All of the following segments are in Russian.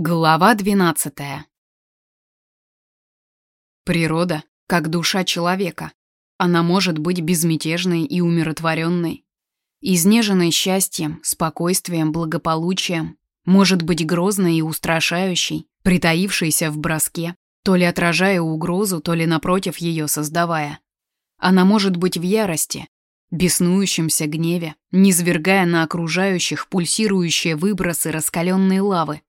Глава двенадцатая. Природа, как душа человека. Она может быть безмятежной и умиротворенной, изнеженной счастьем, спокойствием, благополучием, может быть грозной и устрашающей, притаившейся в броске, то ли отражая угрозу, то ли напротив ее создавая. Она может быть в ярости, беснующемся гневе, низвергая на окружающих пульсирующие выбросы раскаленной лавы,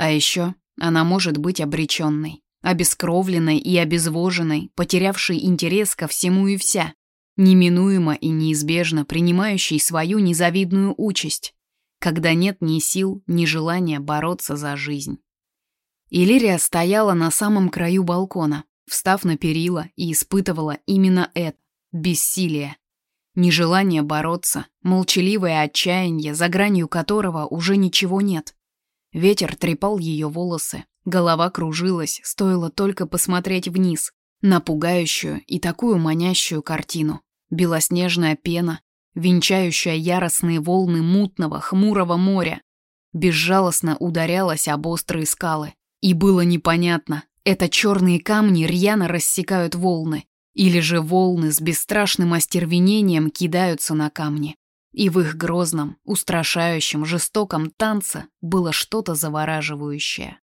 а еще она может быть обреченной, обескровленной и обезвоженной, потерявшей интерес ко всему и вся, неминуемо и неизбежно принимающей свою незавидную участь, когда нет ни сил, ни желания бороться за жизнь. Иллирия стояла на самом краю балкона, встав на перила и испытывала именно это – бессилие. Нежелание бороться, молчаливое отчаяние, за гранью которого уже ничего нет. Ветер трепал ее волосы, голова кружилась, стоило только посмотреть вниз, на пугающую и такую манящую картину. Белоснежная пена, венчающая яростные волны мутного, хмурого моря, безжалостно ударялась об острые скалы. И было непонятно, это черные камни рьяно рассекают волны, или же волны с бесстрашным остервенением кидаются на камни. И в их грозном, устрашающем, жестоком танце было что-то завораживающее.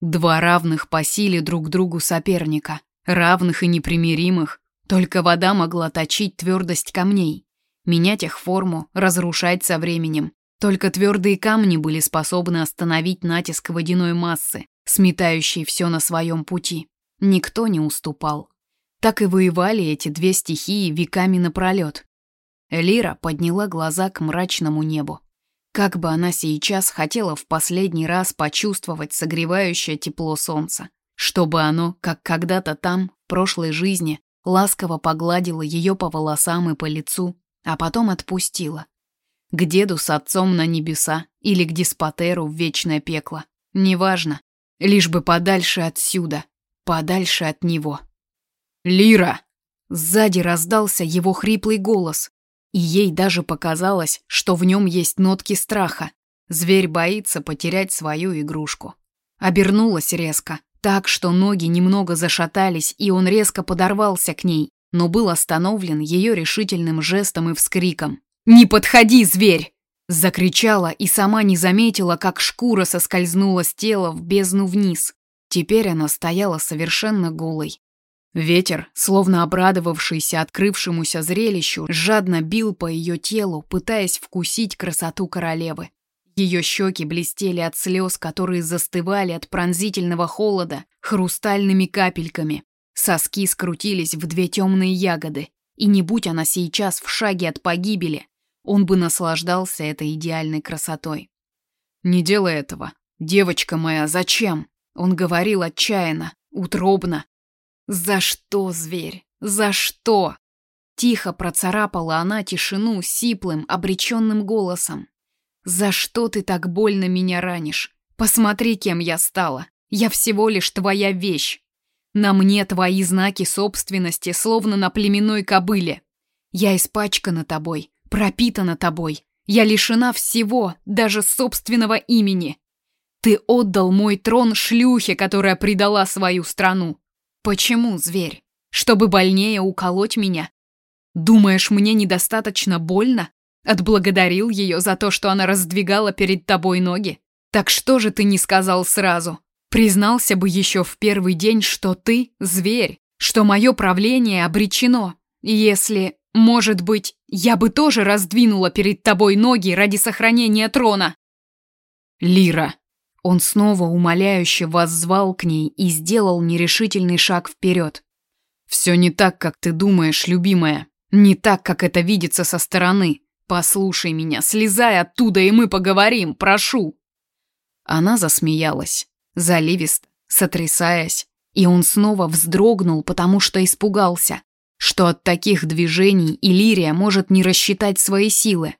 Два равных по силе друг другу соперника, равных и непримиримых, только вода могла точить твердость камней, менять их форму, разрушать со временем. Только твердые камни были способны остановить натиск водяной массы, сметающей все на своем пути. Никто не уступал. Так и воевали эти две стихии веками напролет, Лира подняла глаза к мрачному небу. Как бы она сейчас хотела в последний раз почувствовать согревающее тепло солнца, чтобы оно, как когда-то там, в прошлой жизни, ласково погладило ее по волосам и по лицу, а потом отпустило. К деду с отцом на небеса или к деспотеру в вечное пекло. Неважно, лишь бы подальше отсюда, подальше от него. «Лира!» Сзади раздался его хриплый голос, и ей даже показалось, что в нем есть нотки страха. Зверь боится потерять свою игрушку. Обернулась резко, так что ноги немного зашатались, и он резко подорвался к ней, но был остановлен ее решительным жестом и вскриком. «Не подходи, зверь!» Закричала и сама не заметила, как шкура соскользнула с тела в бездну вниз. Теперь она стояла совершенно голой, Ветер, словно обрадовавшийся открывшемуся зрелищу, жадно бил по ее телу, пытаясь вкусить красоту королевы. Ее щеки блестели от слез, которые застывали от пронзительного холода хрустальными капельками. Соски скрутились в две темные ягоды, и не будь она сейчас в шаге от погибели, он бы наслаждался этой идеальной красотой. «Не делай этого. Девочка моя, зачем?» Он говорил отчаянно, утробно, «За что, зверь? За что?» Тихо процарапала она тишину сиплым, обреченным голосом. «За что ты так больно меня ранишь? Посмотри, кем я стала. Я всего лишь твоя вещь. На мне твои знаки собственности, словно на племенной кобыле. Я испачкана тобой, пропитана тобой. Я лишена всего, даже собственного имени. Ты отдал мой трон шлюхе, которая предала свою страну. Почему, зверь? Чтобы больнее уколоть меня? Думаешь, мне недостаточно больно? Отблагодарил ее за то, что она раздвигала перед тобой ноги? Так что же ты не сказал сразу? Признался бы еще в первый день, что ты зверь, что мое правление обречено. Если, может быть, я бы тоже раздвинула перед тобой ноги ради сохранения трона. Лира, он снова умоляюще воззвал к ней и сделал нерешительный шаг вперед. «Все не так, как ты думаешь, любимая. Не так, как это видится со стороны. Послушай меня, слезай оттуда, и мы поговорим, прошу!» Она засмеялась, заливисто, сотрясаясь, и он снова вздрогнул, потому что испугался, что от таких движений Иллирия может не рассчитать свои силы.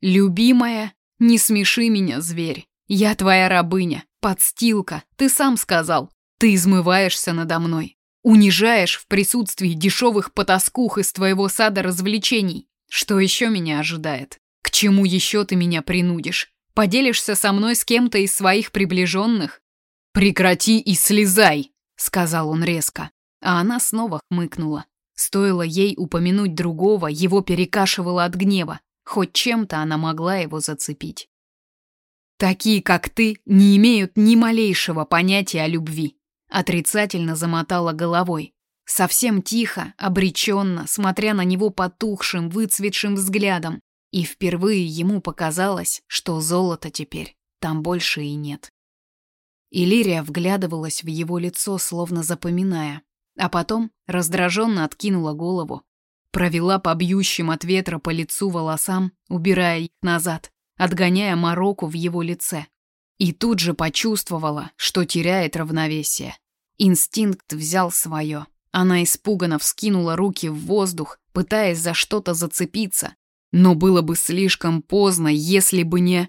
«Любимая, не смеши меня, зверь. «Я твоя рабыня, подстилка, ты сам сказал. Ты измываешься надо мной, унижаешь в присутствии дешевых потаскух из твоего сада развлечений. Что еще меня ожидает? К чему еще ты меня принудишь? Поделишься со мной с кем-то из своих приближенных?» «Прекрати и слезай!» — сказал он резко. А она снова хмыкнула. Стоило ей упомянуть другого, его перекашивало от гнева. Хоть чем-то она могла его зацепить. «Такие, как ты, не имеют ни малейшего понятия о любви», отрицательно замотала головой. Совсем тихо, обреченно, смотря на него потухшим, выцветшим взглядом. И впервые ему показалось, что золота теперь там больше и нет. Илирия вглядывалась в его лицо, словно запоминая, а потом раздраженно откинула голову, провела по бьющим от ветра по лицу волосам, убирая их назад, отгоняя мороку в его лице. И тут же почувствовала, что теряет равновесие. Инстинкт взял свое. Она испуганно вскинула руки в воздух, пытаясь за что-то зацепиться. Но было бы слишком поздно, если бы не...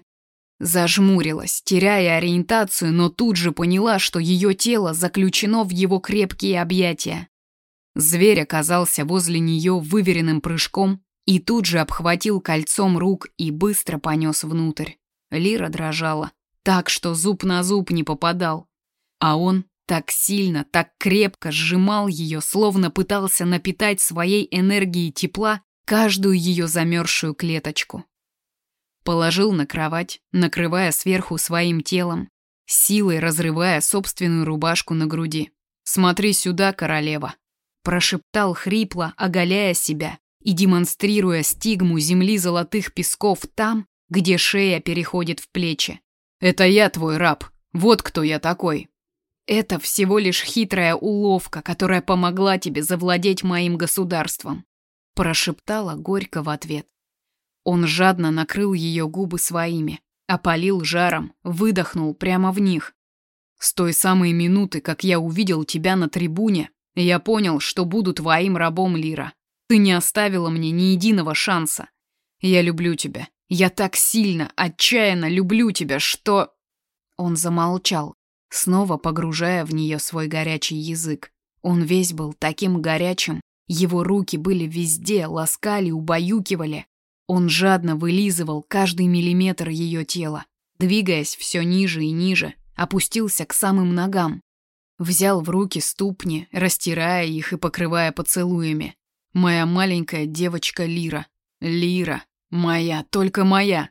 Зажмурилась, теряя ориентацию, но тут же поняла, что ее тело заключено в его крепкие объятия. Зверь оказался возле нее выверенным прыжком и тут же обхватил кольцом рук и быстро понес внутрь. Лира дрожала, так что зуб на зуб не попадал. А он так сильно, так крепко сжимал ее, словно пытался напитать своей энергией тепла каждую ее замерзшую клеточку. Положил на кровать, накрывая сверху своим телом, силой разрывая собственную рубашку на груди. «Смотри сюда, королева!» Прошептал хрипло, оголяя себя и демонстрируя стигму земли золотых песков там, где шея переходит в плечи. «Это я твой раб. Вот кто я такой!» Это всего лишь хитрая уловка, которая помогла тебе завладеть моим государством, прошептала горько в ответ. Он жадно накрыл ее губы своими, опалил жаром, выдохнул прямо в них. С той самой минуты, как я увидел тебя на трибуне, я понял, что буду твоим рабом, Лира. Ты не оставила мне ни единого шанса. Я люблю тебя. Я так сильно, отчаянно люблю тебя, что...» Он замолчал, снова погружая в нее свой горячий язык. Он весь был таким горячим, его руки были везде, ласкали, убаюкивали, он жадно вылизывал каждый миллиметр ее тела, двигаясь все ниже и ниже, опустился к самым ногам. Взял в руки ступни, растирая их и покрывая поцелуями. Моя маленькая девочка Лира. Лира. Моя, только моя.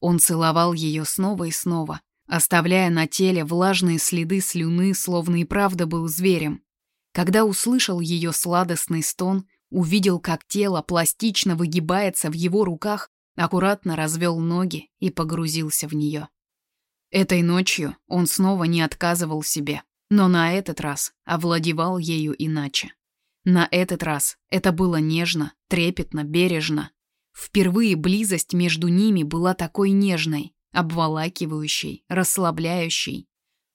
Он целовал ее снова и снова, оставляя на теле влажные следы слюны, словно и правда был зверем. Когда услышал ее сладостный стон, увидел, как тело пластично выгибается в его руках, аккуратно развел ноги и погрузился в нее. Этой ночью он снова не отказывал себе, но на этот раз овладевал ею иначе. На этот раз это было нежно, трепетно, бережно. Впервые близость между ними была такой нежной, обволакивающей, расслабляющей.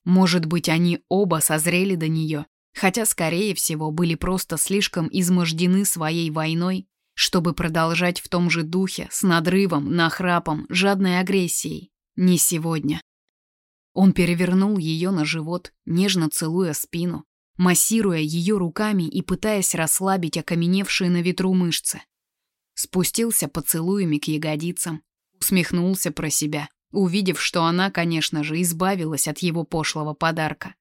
Может быть, они оба созрели до нее хотя, скорее всего, были просто слишком измождены своей войной, чтобы продолжать в том же духе, с надрывом, нахрапом, жадной агрессией. Не сегодня. Он перевернул ее на живот, нежно целуя спину, массируя ее руками и пытаясь расслабить окаменевшие на ветру мышцы. Спустился поцелуями к ягодицам, усмехнулся про себя, увидев, что она, конечно же, избавилась от его пошлого подарка.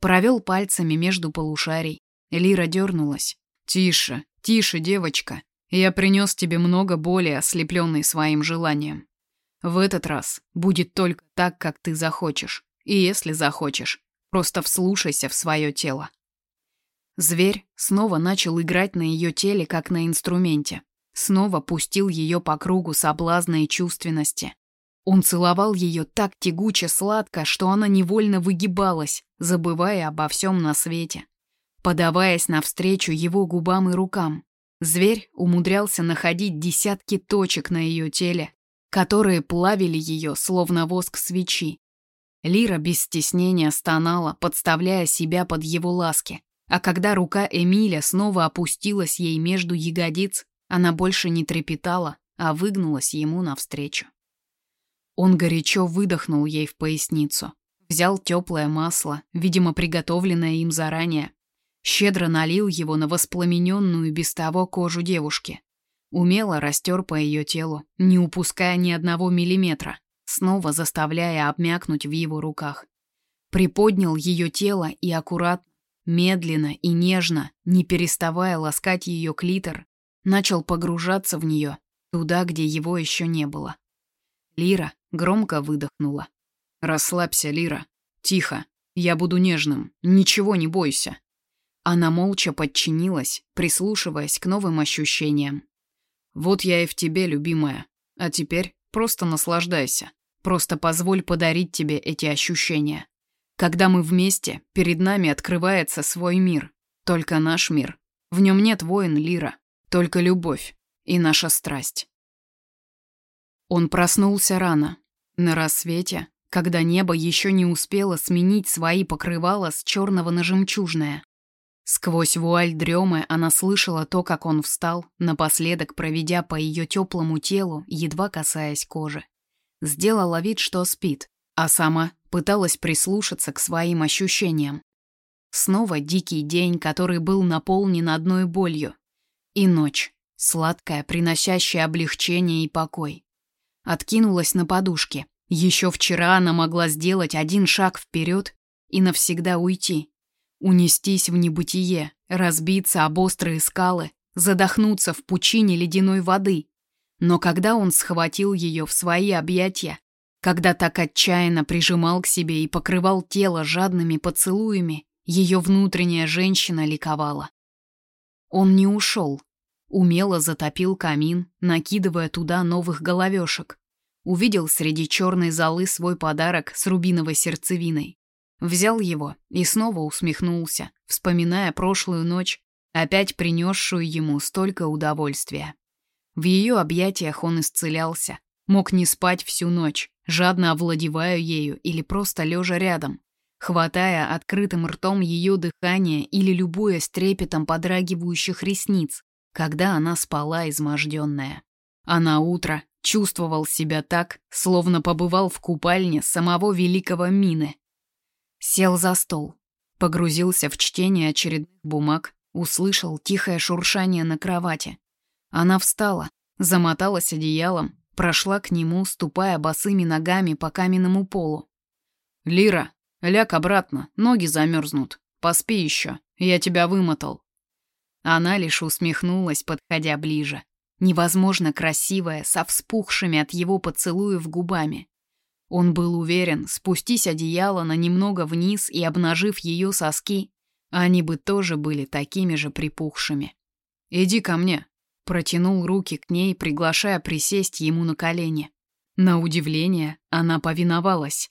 Провел пальцами между полушарий. Лира дернулась. «Тише, тише, девочка. Я принес тебе много боли, ослепленной своим желанием. В этот раз будет только так, как ты захочешь. И если захочешь, просто вслушайся в свое тело». Зверь снова начал играть на ее теле, как на инструменте. Снова пустил ее по кругу соблазна и чувственности. Он целовал ее так тягуче сладко, что она невольно выгибалась, забывая обо всем на свете. Подаваясь навстречу его губам и рукам, зверь умудрялся находить десятки точек на ее теле, которые плавили ее, словно воск свечи. Лира без стеснения стонала, подставляя себя под его ласки. А когда рука Эмиля снова опустилась ей между ягодиц, она больше не трепетала, а выгнулась ему навстречу. Он горячо выдохнул ей в поясницу. Взял теплое масло, видимо, приготовленное им заранее. Щедро налил его на воспламененную без того кожу девушки. Умело растер по ее телу, не упуская ни одного миллиметра. снова заставляя обмякнуть в его руках. Приподнял ее тело и аккуратно, медленно и нежно, не переставая ласкать ее клитор, начал погружаться в нее, туда, где его еще не было. Лира громко выдохнула. «Расслабься, Лира. Тихо. Я буду нежным. Ничего не бойся». Она молча подчинилась, прислушиваясь к новым ощущениям. «Вот я и в тебе, любимая. А теперь просто наслаждайся. Просто позволь подарить тебе эти ощущения. Когда мы вместе, перед нами открывается свой мир. Только наш мир. В нем нет воин Лира. Только любовь и наша страсть». Он проснулся рано, на рассвете, когда небо еще не успело сменить свои покрывала с черного на жемчужное. Сквозь вуаль дремы она слышала то, как он встал, напоследок проведя по ее теплому телу, едва касаясь кожи. Сделала вид, что спит, а сама пыталась прислушаться к своим ощущениям. Снова дикий день, который был наполнен одной болью. И ночь, сладкая, приносящая облегчение и покой. Откинулась на подушке. Еще вчера она могла сделать один шаг вперед и навсегда уйти. Унестись в небытие, разбиться об острые скалы, задохнуться в пучине ледяной воды. Но когда он схватил ее в свои объятия, когда так отчаянно прижимал к себе и покрывал тело жадными поцелуями, ее внутренняя женщина ликовала. Он не ушел, умело затопил камин, накидывая туда новых головешек. Увидел среди черной золы свой подарок с рубиновой сердцевиной. Взял его и снова усмехнулся, вспоминая прошлую ночь, опять принесшую ему столько удовольствия. В ее объятиях он исцелялся, мог не спать всю ночь, жадно овладевая ею или просто лежа рядом, хватая открытым ртом ее дыхание или любуясь трепетом подрагивающих ресниц, когда она спала изможденная. А на утро чувствовал себя так, словно побывал в купальне самого великого Мины, Сел за стол, погрузился в чтение очередных бумаг, услышал тихое шуршание на кровати. Она встала, замоталась одеялом, прошла к нему, ступая босыми ногами по каменному полу. «Лира, ляг обратно, ноги замерзнут. Поспи еще, я тебя вымотал». Она лишь усмехнулась, подходя ближе. Невозможно красивая, со вспухшими от его поцелуев губами. Он был уверен, спустись одеяло на немного вниз и обнажив ее соски, они бы тоже были такими же припухшими. «Иди ко мне», — протянул руки к ней, приглашая присесть ему на колени. На удивление, она повиновалась.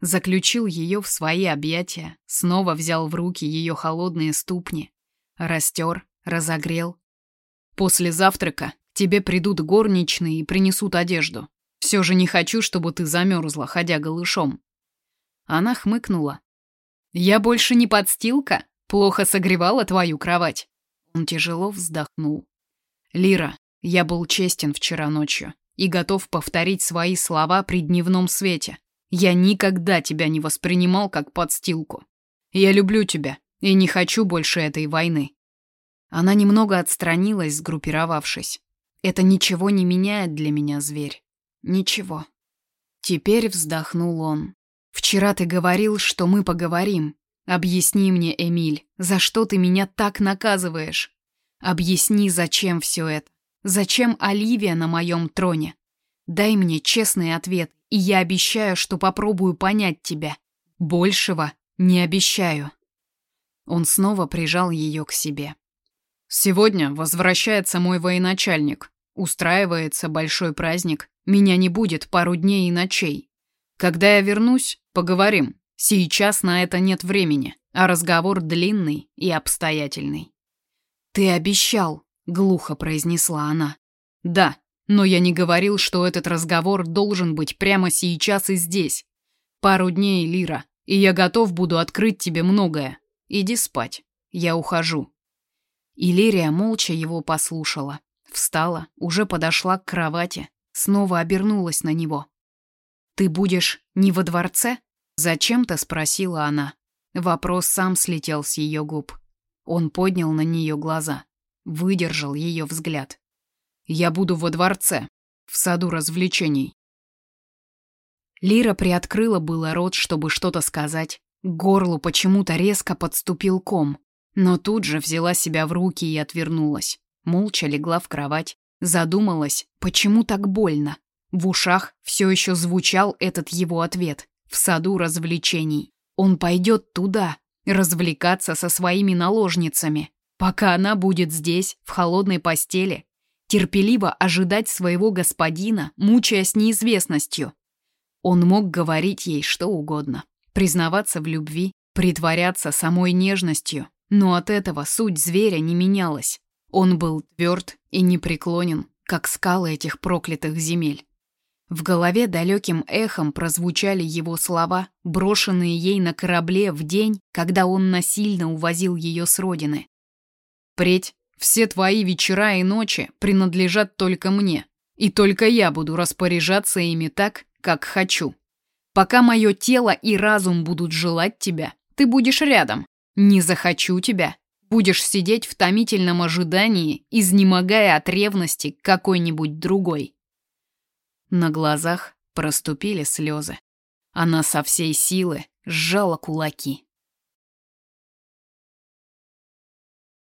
Заключил ее в свои объятия, снова взял в руки ее холодные ступни, растер, разогрел. «После завтрака тебе придут горничные и принесут одежду. Все же не хочу, чтобы ты замерзла, ходя голышом». Она хмыкнула. «Я больше не подстилка? Плохо согревала твою кровать?» Он тяжело вздохнул. «Лира, я был честен вчера ночью и готов повторить свои слова при дневном свете. Я никогда тебя не воспринимал как подстилку. Я люблю тебя и не хочу больше этой войны». Она немного отстранилась, сгруппировавшись. «Это ничего не меняет для меня, зверь. Ничего. Теперь вздохнул он. Вчера ты говорил, что мы поговорим. Объясни мне, Эмиль, за что ты меня так наказываешь? Объясни, зачем все это? Зачем Оливия на моем троне? Дай мне честный ответ, и я обещаю, что попробую понять тебя. Большего не обещаю. Он снова прижал ее к себе. Сегодня возвращается мой военачальник. Устраивается большой праздник, меня не будет пару дней и ночей. Когда я вернусь, поговорим. Сейчас на это нет времени, а разговор длинный и обстоятельный. «Ты обещал», — глухо произнесла она. «Да, но я не говорил, что этот разговор должен быть прямо сейчас и здесь. Пару дней, Лира, и я готов буду открыть тебе многое. Иди спать, я ухожу». И Лирия молча его послушала. Встала, уже подошла к кровати, снова обернулась на него. «Ты будешь не во дворце?» Зачем-то спросила она. Вопрос сам слетел с ее губ. Он поднял на нее глаза, выдержал ее взгляд. «Я буду во дворце, в саду развлечений. Лира приоткрыла было рот, чтобы что-то сказать. К горлу почему-то резко подступил ком, но тут же взяла себя в руки и отвернулась. Молча легла в кровать, задумалась, почему так больно. В ушах все еще звучал этот его ответ. В саду развлечений. Он пойдет туда, развлекаться со своими наложницами, пока она будет здесь, в холодной постели, терпеливо ожидать своего господина, мучаясь неизвестностью. Он мог говорить ей что угодно, признаваться в любви, притворяться самой нежностью, но от этого суть зверя не менялась. Он был тверд и непреклонен, как скалы этих проклятых земель. В голове далеким эхом прозвучали его слова, брошенные ей на корабле в день, когда он насильно увозил ее с родины. «Впредь все твои вечера и ночи принадлежат только мне, и только я буду распоряжаться ими так, как хочу. Пока мое тело и разум будут желать тебя, ты будешь рядом. Не захочу тебя, будешь сидеть в томительном ожидании, изнемогая от ревности к какой-нибудь другой». На глазах проступили слезы. Она со всей силы сжала кулаки.